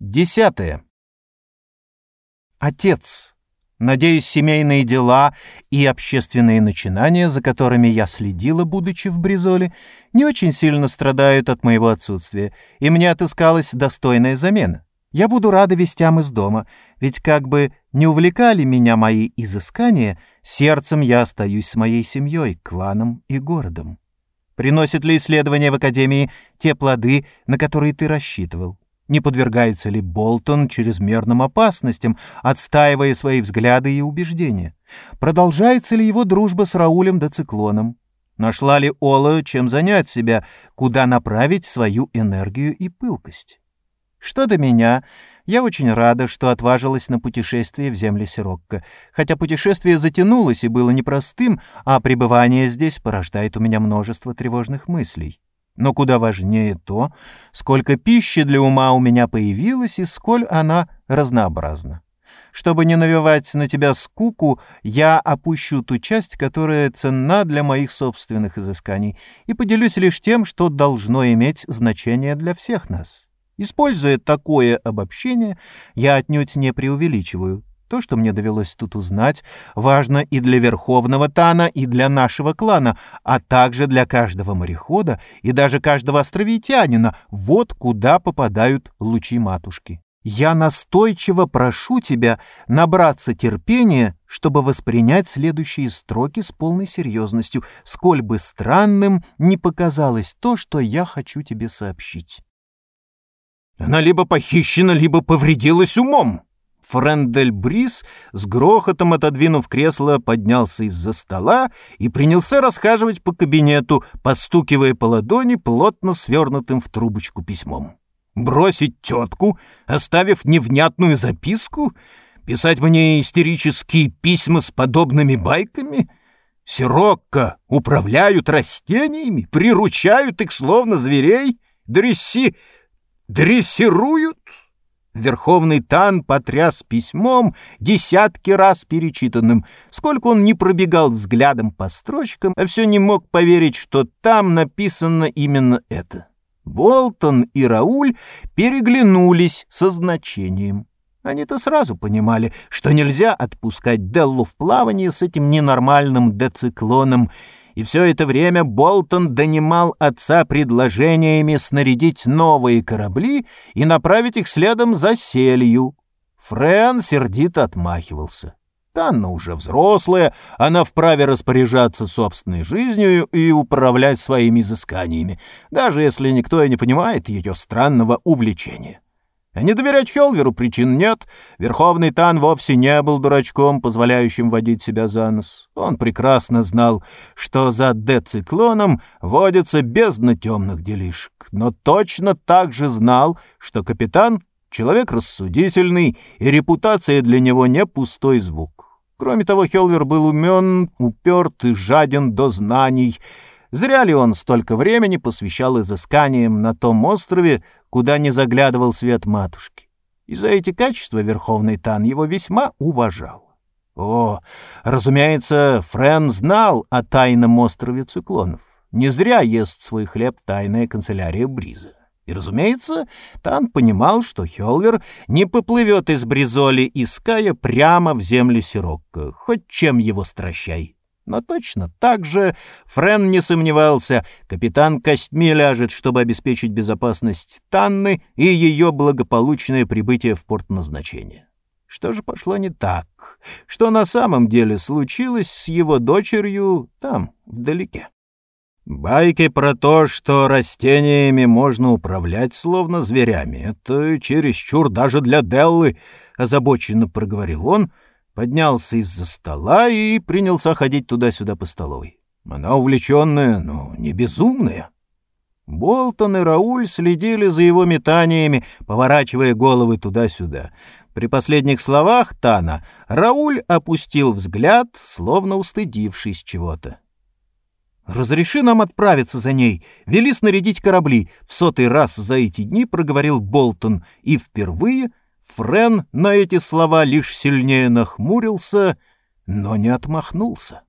Десятое. Отец. Надеюсь, семейные дела и общественные начинания, за которыми я следила, будучи в Бризоле, не очень сильно страдают от моего отсутствия, и мне отыскалась достойная замена. Я буду рада вестям из дома, ведь как бы не увлекали меня мои изыскания, сердцем я остаюсь с моей семьей, кланом и городом. Приносит ли исследование в Академии те плоды, на которые ты рассчитывал? Не подвергается ли Болтон чрезмерным опасностям, отстаивая свои взгляды и убеждения? Продолжается ли его дружба с Раулем да Циклоном? Нашла ли Ола чем занять себя, куда направить свою энергию и пылкость? Что до меня, я очень рада, что отважилась на путешествие в земли Сирокко, хотя путешествие затянулось и было непростым, а пребывание здесь порождает у меня множество тревожных мыслей. Но куда важнее то, сколько пищи для ума у меня появилось и сколь она разнообразна. Чтобы не навевать на тебя скуку, я опущу ту часть, которая ценна для моих собственных изысканий, и поделюсь лишь тем, что должно иметь значение для всех нас. Используя такое обобщение, я отнюдь не преувеличиваю. То, что мне довелось тут узнать, важно и для Верховного Тана, и для нашего клана, а также для каждого морехода и даже каждого островитянина. Вот куда попадают лучи матушки. Я настойчиво прошу тебя набраться терпения, чтобы воспринять следующие строки с полной серьезностью, сколь бы странным не показалось то, что я хочу тебе сообщить. Она либо похищена, либо повредилась умом, Френдель Брис, с грохотом отодвинув кресло, поднялся из-за стола и принялся расхаживать по кабинету, постукивая по ладони плотно свернутым в трубочку письмом. «Бросить тетку, оставив невнятную записку? Писать мне истерические письма с подобными байками?» Сирокко управляют растениями, приручают их словно зверей, дресси... дрессируют?» Верховный Тан потряс письмом, десятки раз перечитанным. Сколько он не пробегал взглядом по строчкам, а все не мог поверить, что там написано именно это. Болтон и Рауль переглянулись со значением. Они-то сразу понимали, что нельзя отпускать Деллу в плавание с этим ненормальным дециклоном, и все это время Болтон донимал отца предложениями снарядить новые корабли и направить их следом за селью. Френ сердито отмахивался. Танна уже взрослая, она вправе распоряжаться собственной жизнью и управлять своими изысканиями, даже если никто и не понимает ее странного увлечения. А не доверять Хелверу причин нет. Верховный Тан вовсе не был дурачком, позволяющим водить себя за нос. Он прекрасно знал, что за дециклоном водится бездна темных делишек, но точно так же знал, что капитан — человек рассудительный, и репутация для него не пустой звук. Кроме того, Хелвер был умен, уперт и жаден до знаний — Зря ли он столько времени посвящал изысканиям на том острове, куда не заглядывал свет матушки? И за эти качества Верховный Тан его весьма уважал. О, разумеется, Френ знал о тайном острове циклонов. Не зря ест свой хлеб тайная канцелярия Бриза. И, разумеется, Тан понимал, что Хелвер не поплывет из Бризоли и Ская прямо в земли Сирокко, хоть чем его стращай. Но точно так же Френ не сомневался, капитан костьми ляжет, чтобы обеспечить безопасность Танны и ее благополучное прибытие в порт назначения. Что же пошло не так? Что на самом деле случилось с его дочерью там, вдалеке? Байки про то, что растениями можно управлять словно зверями, это чересчур даже для Деллы, — озабоченно проговорил он, — поднялся из-за стола и принялся ходить туда-сюда по столовой. Она увлеченная, но не безумная. Болтон и Рауль следили за его метаниями, поворачивая головы туда-сюда. При последних словах Тана Рауль опустил взгляд, словно устыдившись чего-то. «Разреши нам отправиться за ней, вели снарядить корабли», — в сотый раз за эти дни проговорил Болтон, и впервые Френ на эти слова лишь сильнее нахмурился, но не отмахнулся.